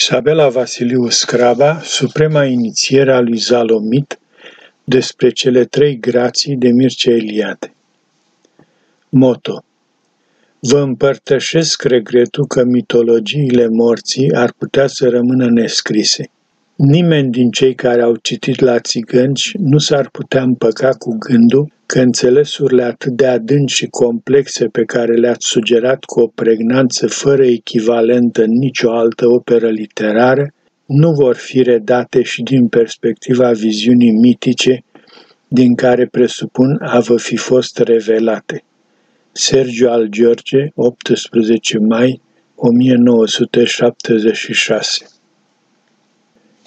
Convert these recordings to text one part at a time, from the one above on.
Isabela Vasiliu Scraba, suprema inițiere a lui Zalomit, despre cele trei grații de Mircea Eliade. Moto Vă împărtășesc regretul că mitologiile morții ar putea să rămână nescrise. Nimeni din cei care au citit la țigănci nu s-ar putea împăca cu gândul că înțelesurile atât de adânci și complexe pe care le-ați sugerat cu o pregnanță fără echivalent în nicio altă operă literară, nu vor fi redate și din perspectiva viziunii mitice din care presupun a vă fi fost revelate. Sergiu al George, 18 mai 1976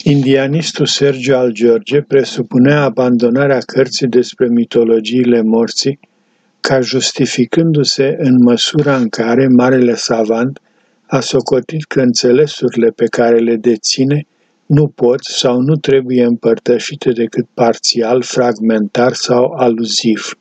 Indianistul Sergiu al George presupunea abandonarea cărții despre mitologiile morții ca justificându-se în măsura în care marele savant a socotit că înțelesurile pe care le deține nu pot sau nu trebuie împărtășite decât parțial, fragmentar sau aluziv.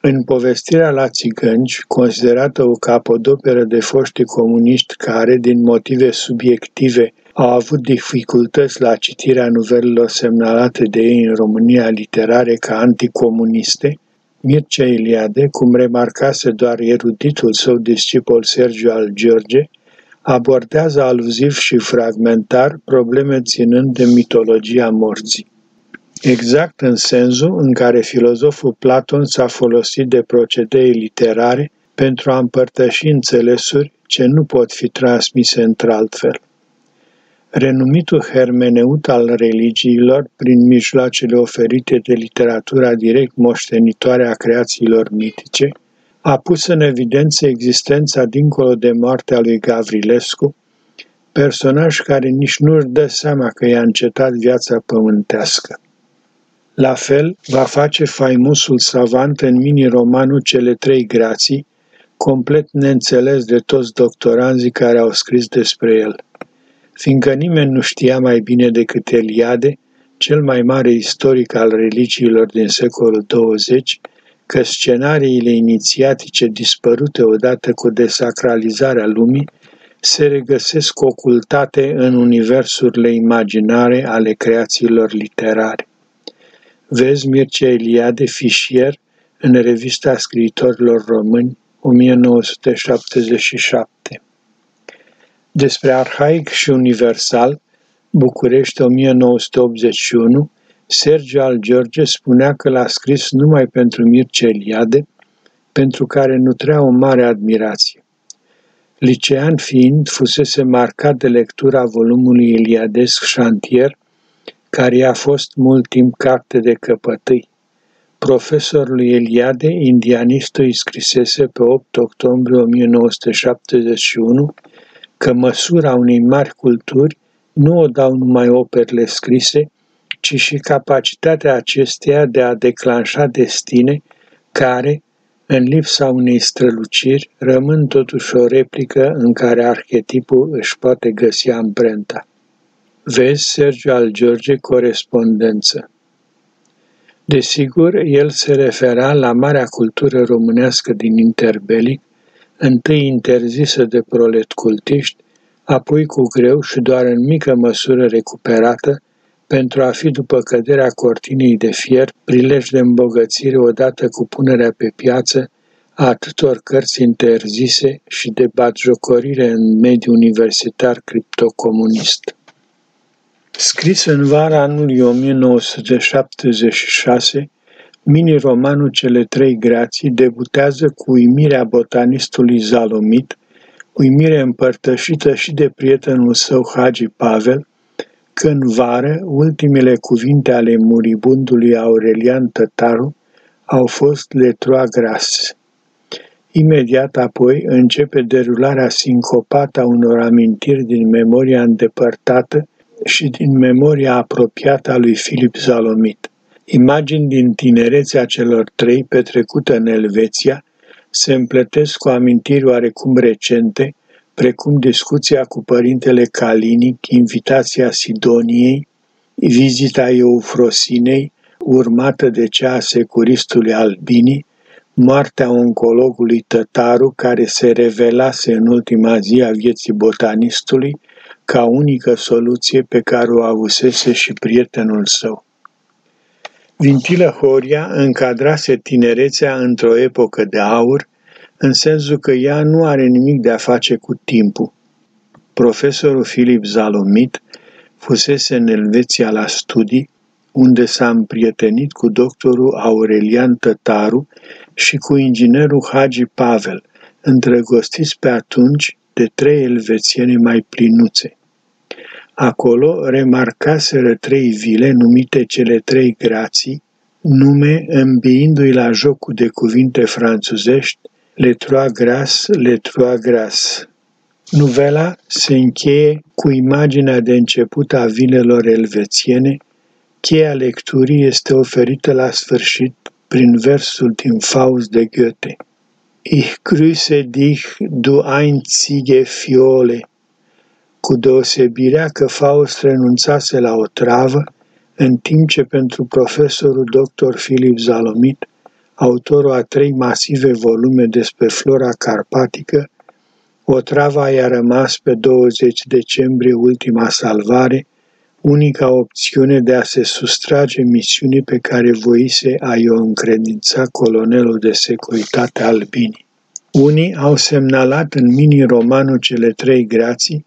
În povestirea la țigănci, considerată o capodoperă de foști comuniști care, din motive subiective, au avut dificultăți la citirea nuvelelor semnalate de ei în România literare ca anticomuniste, Mircea Eliade, cum remarcase doar eruditul său discipol Sergiu al George, abordează aluziv și fragmentar probleme ținând de mitologia morții. Exact în sensul în care filozoful Platon s-a folosit de procedee literare pentru a împărtăși înțelesuri ce nu pot fi transmise într-altfel. Renumitul hermeneut al religiilor, prin mijloacele oferite de literatura direct moștenitoare a creațiilor mitice, a pus în evidență existența dincolo de moartea lui Gavrilescu, personaj care nici nu-și dă seama că i-a încetat viața pământească. La fel va face faimosul savant în mini-romanul Cele trei grații, complet neînțeles de toți doctoranzii care au scris despre el – fiindcă nimeni nu știa mai bine decât Eliade, cel mai mare istoric al religiilor din secolul 20, că scenariile inițiatice dispărute odată cu desacralizarea lumii se regăsesc ocultate în universurile imaginare ale creațiilor literare. Vezi Mircea Eliade Fișier în revista scriitorilor români 1977. Despre arhaic și universal, București 1981, Sergiu al George spunea că l-a scris numai pentru Mircea Eliade, pentru care nutrea o mare admirație. Licean fiind, fusese marcat de lectura volumului Eliadesc Șantier, care i-a fost mult timp carte de căpătâi. Profesorul Eliade, indianistul, îi scrisese pe 8 octombrie 1971 că măsura unei mari culturi nu o dau numai operele scrise, ci și capacitatea acesteia de a declanșa destine care, în lipsa unei străluciri, rămân totuși o replică în care arhetipul își poate găsi amprenta. Vezi Sergiu al George corespondență. Desigur, el se refera la marea cultură românească din interbelic, întâi interzisă de prolet cultiști, apoi cu greu și doar în mică măsură recuperată, pentru a fi după căderea cortinei de fier, prilej de îmbogățire odată cu punerea pe piață a atâtor cărți interzise și de batjocorire în mediul universitar criptocomunist. Scris în vara anului 1976, Mini-romanul Cele trei grații debutează cu uimirea botanistului Zalomit, uimire împărtășită și de prietenul său Hagi Pavel, că în vară ultimele cuvinte ale muribundului Aurelian Tătaru au fost letroa gras. Imediat apoi începe derularea sincopată a unor amintiri din memoria îndepărtată și din memoria apropiată a lui Filip Zalomit. Imagini din tinerețea celor trei petrecută în Elveția se împletesc cu amintiri oarecum recente, precum discuția cu părintele Calinic, invitația Sidoniei, vizita Eufrosinei, urmată de cea a securistului Albini, moartea oncologului Tătaru, care se revelase în ultima zi a vieții botanistului, ca unică soluție pe care o avusese și prietenul său. Vintilă Horia încadrase tinerețea într-o epocă de aur, în sensul că ea nu are nimic de a face cu timpul. Profesorul Filip Zalomit fusese în Elveția la studii, unde s-a împrietenit cu doctorul Aurelian Tătaru și cu inginerul Hagi Pavel, îndrăgostiți pe atunci de trei elvețieni mai plinuțe. Acolo remarcaseră trei vile numite cele trei grații, nume îmbiindu-i la jocul de cuvinte franțuzești Le Trois Gras, Le Trois Gras. Novela se încheie cu imaginea de început a vilelor elvețiene, cheia lecturii este oferită la sfârșit prin versul din Faust de Goethe. Ich grüße dich, du einzige fiole, cu deosebirea că Faust renunțase la o travă, în timp ce pentru profesorul dr. Filip Zalomit, autorul a trei masive volume despre flora carpatică, Otrava i-a rămas pe 20 decembrie ultima salvare, unica opțiune de a se sustrage misiunii pe care voise a i-o încredința colonelul de securitate Albini. Unii au semnalat în mini-romanul Cele trei grații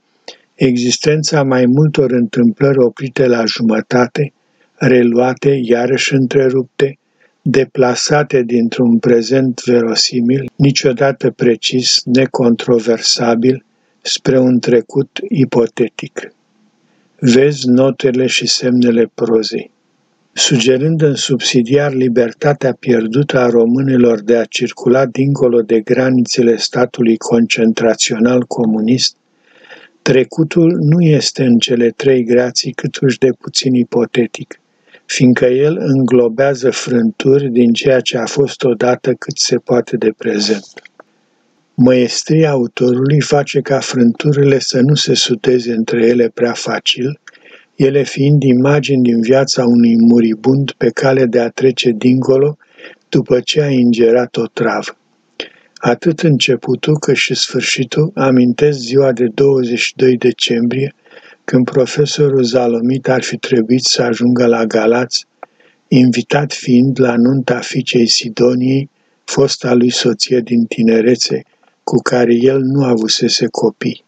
existența mai multor întâmplări oprite la jumătate, reluate, iarăși întrerupte, deplasate dintr-un prezent verosimil, niciodată precis, necontroversabil, spre un trecut ipotetic. Vezi notele și semnele prozei. Sugerând în subsidiar libertatea pierdută a românilor de a circula dincolo de granițele statului concentrațional comunist, trecutul nu este în cele trei grații câtuși de puțin ipotetic – fiindcă el înglobează frânturi din ceea ce a fost odată cât se poate de prezent. Măestria autorului face ca frânturile să nu se suteze între ele prea facil, ele fiind imagini din viața unui muribund pe cale de a trece dincolo după ce a ingerat o travă. Atât începutul cât și sfârșitul amintesc ziua de 22 decembrie, când profesorul Zalomit ar fi trebuit să ajungă la Galați, invitat fiind la nunta fiicei Sidoniei, fosta lui soție din tinerețe, cu care el nu avusese copii.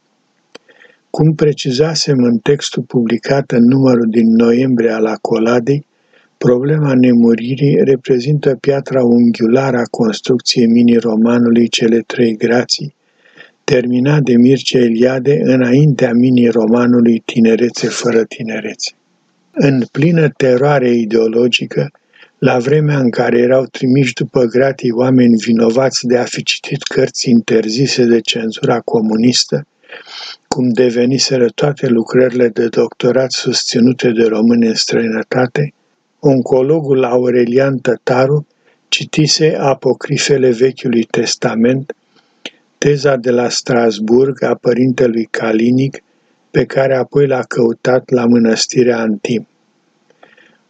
Cum precizasem în textul publicat în numărul din noiembrie al Acoladei, problema nemuririi reprezintă piatra unghiulară a construcției mini-romanului Cele Trei Grații, terminat de Mircea Eliade înaintea mini-romanului Tinerețe fără tinerețe. În plină teroare ideologică, la vremea în care erau trimiși după gratii oameni vinovați de a fi citit cărți interzise de cenzura comunistă, cum deveniseră toate lucrările de doctorat susținute de români în străinătate, oncologul Aurelian Tătaru citise apocrifele Vechiului Testament teza de la Strasburg a părintelui Calinic, pe care apoi l-a căutat la mănăstirea Antim.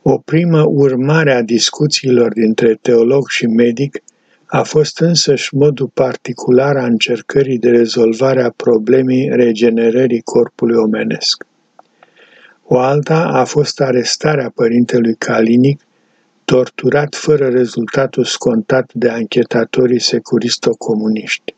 O primă urmare a discuțiilor dintre teolog și medic a fost însăși modul particular a încercării de rezolvare a problemei regenerării corpului omenesc. O alta a fost arestarea părintelui Calinic, torturat fără rezultatul scontat de anchetatorii securisto-comuniști.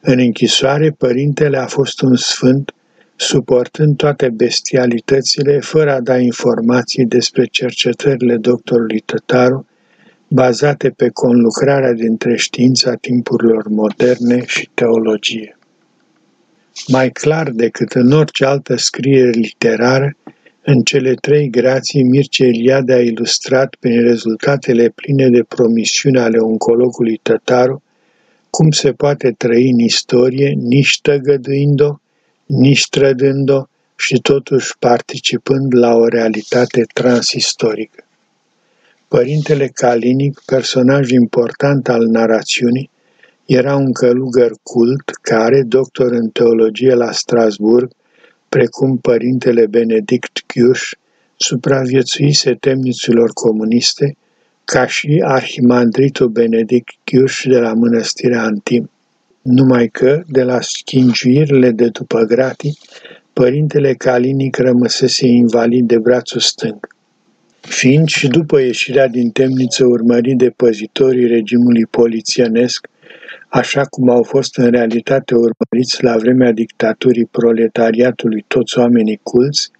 În închisoare, părintele a fost un sfânt, suportând toate bestialitățile, fără a da informații despre cercetările doctorului Tătaru, bazate pe conlucrarea dintre știința timpurilor moderne și teologie. Mai clar decât în orice altă scriere literară, în cele trei grații, Mircea Eliade a ilustrat prin rezultatele pline de promisiune ale oncologului Tătaru cum se poate trăi în istorie, nici tăgăduind-o, nici trădând-o și totuși participând la o realitate transistorică. Părintele Calinic, personaj important al narațiunii, era un călugăr cult care, doctor în teologie la Strasburg, precum părintele Benedict Chiuș, supraviețuise temniților comuniste ca și arhimandritul Benedict Chiuș de la mănăstirea Antim. Numai că, de la schingiuirile de după gratii, părintele Calinic rămăsese invalid de brațul stâng. Fiind și după ieșirea din temniță urmărit de păzitorii regimului polițienesc, așa cum au fost în realitate urmăriți la vremea dictaturii proletariatului toți oamenii culți,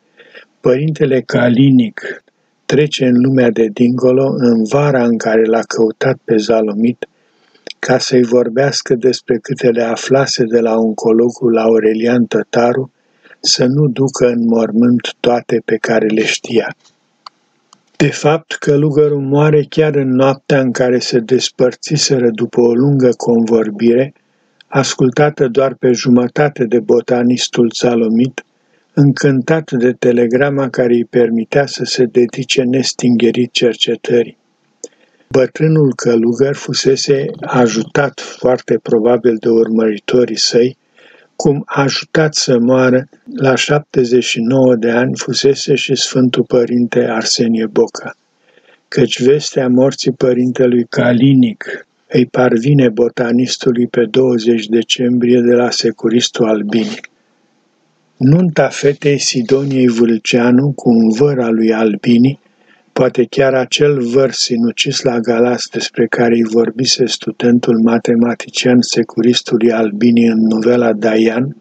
părintele Calinic trece în lumea de dincolo în vara în care l-a căutat pe Zalomit ca să-i vorbească despre câte le aflase de la oncologul Aurelian Tătaru, să nu ducă în mormânt toate pe care le știa. De fapt, călugărul moare chiar în noaptea în care se despărțiseră după o lungă convorbire, ascultată doar pe jumătate de botanistul Salomit, încântat de telegrama care îi permitea să se dedice nestingerit cercetării. Bătrânul călugăr fusese ajutat foarte probabil de urmăritorii săi, cum a ajutat să moară la 79 de ani fusese și Sfântul Părinte Arsenie Boca, căci vestea morții părintelui Calinic îi parvine botanistului pe 20 decembrie de la securistul Albini. Nunta fetei Sidoniei Vâlceanu cu un văr al lui Albini, poate chiar acel văr sinucis la Galas despre care îi vorbise studentul matematician securistului Albini în novela Daian,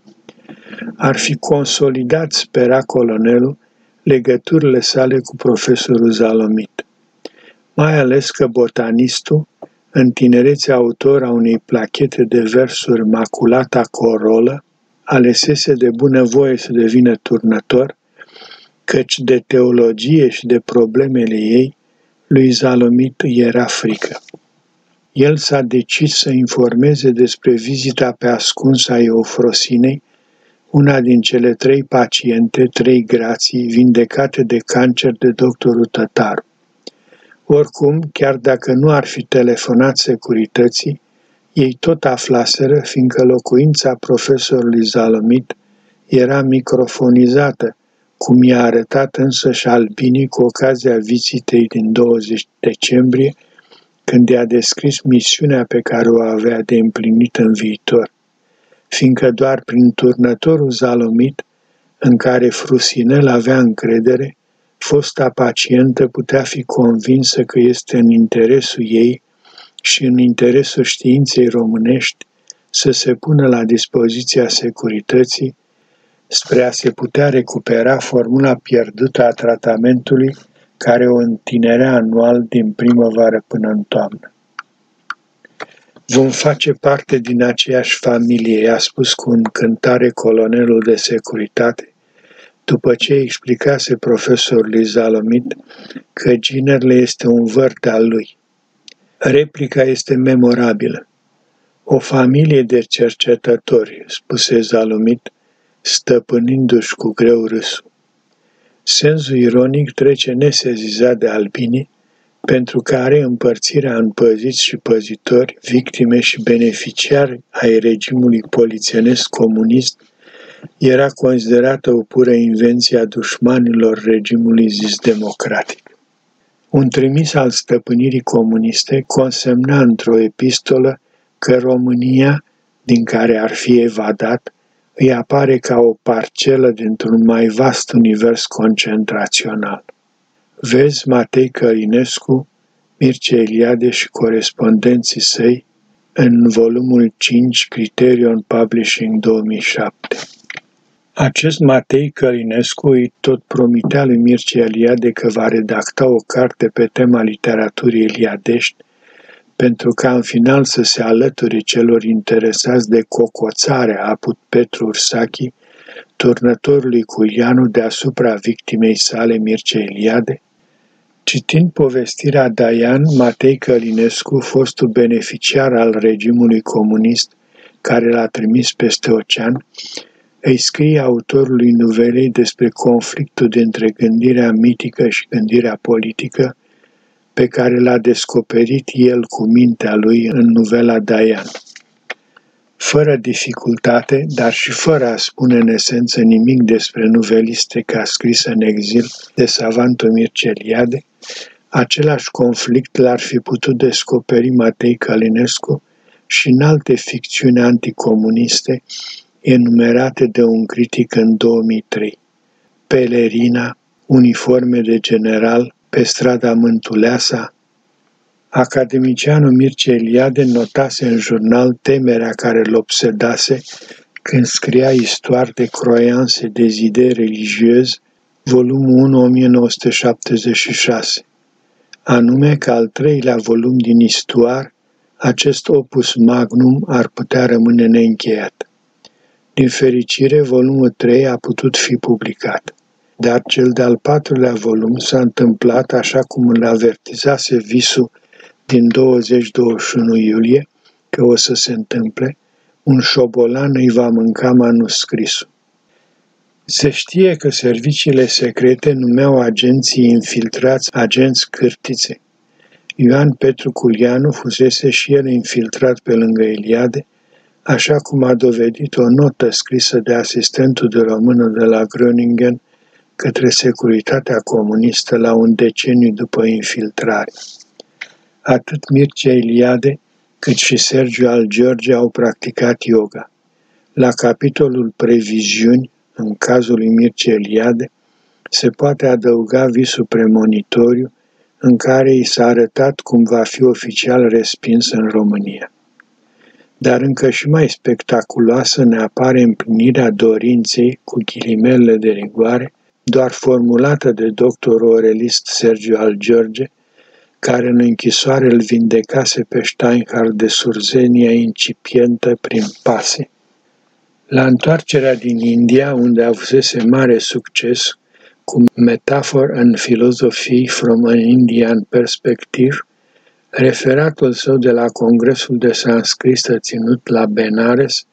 ar fi consolidat, spera colonelul, legăturile sale cu profesorul Zalomit. Mai ales că botanistul, în tinerețe autor a unei plachete de versuri Maculata Corolă, alesese de bunăvoie să devină turnător, căci de teologie și de problemele ei, lui Zalomit era frică. El s-a decis să informeze despre vizita pe ascuns a Eufrosinei, una din cele trei paciente, trei grații, vindecate de cancer de doctorul Tătaru. Oricum, chiar dacă nu ar fi telefonat securității, ei tot aflaseră, fiindcă locuința profesorului Zalomit era microfonizată, cum i-a arătat însă și Albini cu ocazia vizitei din 20 decembrie, când i-a descris misiunea pe care o avea de împlinit în viitor, fiindcă doar prin turnătorul Zalomit, în care Frusinel avea încredere, fosta pacientă putea fi convinsă că este în interesul ei și în interesul științei românești să se pună la dispoziția securității spre a se putea recupera formula pierdută a tratamentului care o întinerea anual din primăvară până în toamnă. Vom face parte din aceeași familie, i-a spus cu încântare colonelul de securitate, după ce explicase profesorului Zalomit că ginerle este un vârt al lui. Replica este memorabilă. O familie de cercetători, spuse Zalomit, stăpânindu-și cu greu râsul. Sensul ironic trece nesezizat de Albini, pentru care împărțirea în păziți și păzitori, victime și beneficiari ai regimului polițienesc comunist era considerată o pură invenție a dușmanilor regimului zis democratic. Un trimis al stăpânirii comuniste consemna într-o epistolă că România, din care ar fi evadat, îi apare ca o parcelă dintr-un mai vast univers concentrațional. Vezi Matei Cărinescu, Mircea Eliade și corespondenții săi în volumul 5 Criterion Publishing 2007. Acest Matei Călinescu îi tot promitea lui Mircea Eliade că va redacta o carte pe tema literaturii eliadești, pentru ca în final să se alăture celor interesați de cocoțarea aput Petru Ursachi, turnătorului Cuianu deasupra victimei sale Mircea Eliade, Citind povestirea Daian, Matei Călinescu, fostul beneficiar al regimului comunist care l-a trimis peste ocean, îi scrie autorului nuvelei despre conflictul dintre gândirea mitică și gândirea politică pe care l-a descoperit el cu mintea lui în novela Diane. Fără dificultate, dar și fără a spune în esență nimic despre ca scrisă în exil de savantul Mirceliade, același conflict l-ar fi putut descoperi Matei Calinescu și în alte ficțiuni anticomuniste enumerate de un critic în 2003. Pelerina, uniforme de general, pe strada Mântuleasa, academicianul Mircea Eliade notase în jurnal temerea care îl obsedase când scria Histoire de croyance et des idées religieuses, volumul 1, 1976, anume că al treilea volum din Histoire, acest opus magnum ar putea rămâne neîncheiat. Din fericire, volumul 3 a putut fi publicat, dar cel de-al patrulea volum s-a întâmplat așa cum îl avertizase visul din 20-21 iulie că o să se întâmple, un șobolan îi va mânca manuscrisul. Se știe că serviciile secrete numeau agenții infiltrați agenți cârtițe. Ioan Petru Culianu fusese și el infiltrat pe lângă Eliade, așa cum a dovedit o notă scrisă de asistentul de română de la Groningen către securitatea comunistă la un deceniu după infiltrare. Atât Mircea Eliade cât și Sergiu al George au practicat yoga. La capitolul previziuni, în cazul lui Mircea Eliade, se poate adăuga visul premonitoriu în care i s-a arătat cum va fi oficial respins în România. Dar încă și mai spectaculoasă ne apare împlinirea dorinței cu ghilimele de rigoare, doar formulată de doctorul orelist Sergiu al George, care în închisoare îl vindecase pe Steinhardt de surzenia incipientă prin pase. La întoarcerea din India, unde avusese mare succes cu Metaphor and Philosophy from an Indian Perspective, referatul său de la Congresul de Sanscristă ținut la Benares,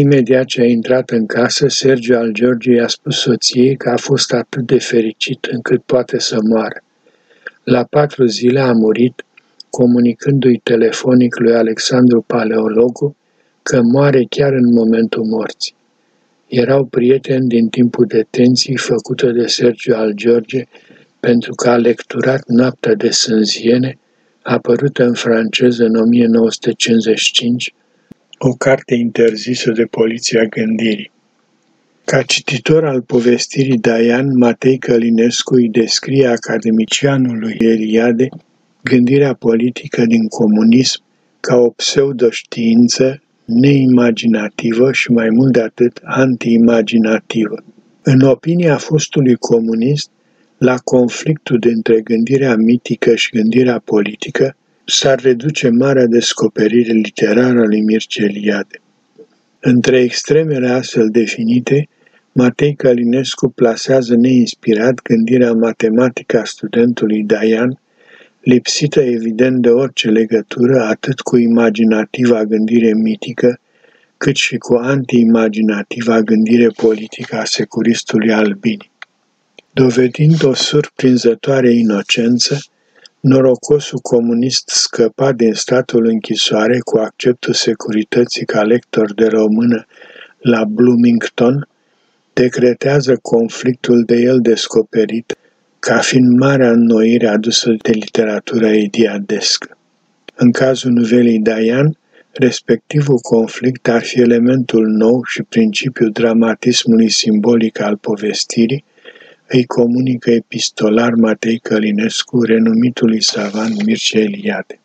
imediat ce a intrat în casă, Sergiu al George i-a spus soției că a fost atât de fericit încât poate să moară. La patru zile a murit, comunicându-i telefonic lui Alexandru Paleologu că moare chiar în momentul morții. Erau prieteni din timpul detenției făcută de Sergiu al George pentru că a lecturat Noaptea de Sânziene, apărută în franceză în 1955, o carte interzisă de Poliția Gândirii. Ca cititor al povestirii Daian, Matei Călinescu îi descrie academicianului Eliade gândirea politică din comunism ca o pseudoștiință neimaginativă și mai mult de atât antiimaginativă. În opinia fostului comunist, la conflictul dintre gândirea mitică și gândirea politică s-ar reduce marea descoperire literară a lui Mircea Eliade. Între extremele astfel definite, Matei Calinescu plasează neinspirat gândirea matematică a studentului Daian, lipsită evident de orice legătură atât cu imaginativa gândire mitică, cât și cu anti-imaginativa gândire politică a securistului Albini. Dovedind o surprinzătoare inocență, norocosul comunist scăpa din statul închisoare cu acceptul securității ca lector de română la Bloomington, decretează conflictul de el descoperit ca fiind marea înnoire adusă de literatura ediadescă. În cazul nuvelei Dayan, respectivul conflict ar fi elementul nou și principiul dramatismului simbolic al povestirii, îi comunică epistolar Matei Călinescu, renumitului savant Mircea Eliade.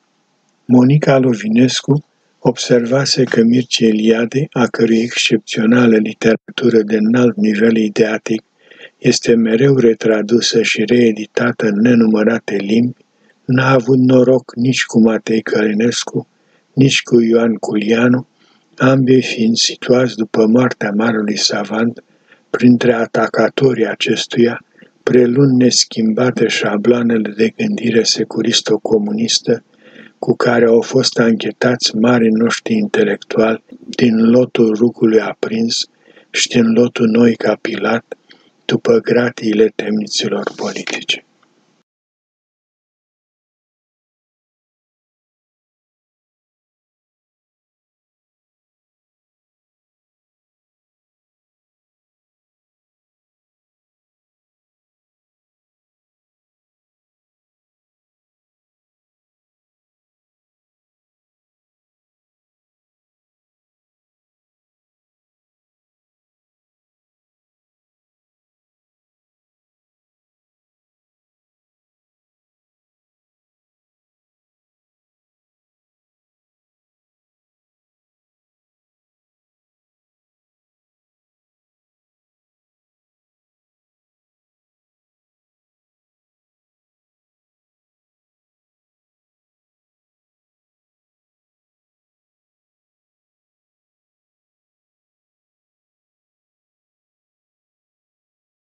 Monica Lovinescu observase că Mircea Eliade, a cărui excepțională literatură de înalt nivel ideatic este mereu retradusă și reeditată în nenumărate limbi, n-a avut noroc nici cu Matei Călinescu, nici cu Ioan Culianu, ambii fiind situați după moartea marului savant printre atacatorii acestuia, prelun neschimbate șabloanele de gândire securisto-comunistă cu care au fost anchetați mari noștri intelectuali din lotul rugului aprins și din lotul noi capilat după gratiile temniților politice.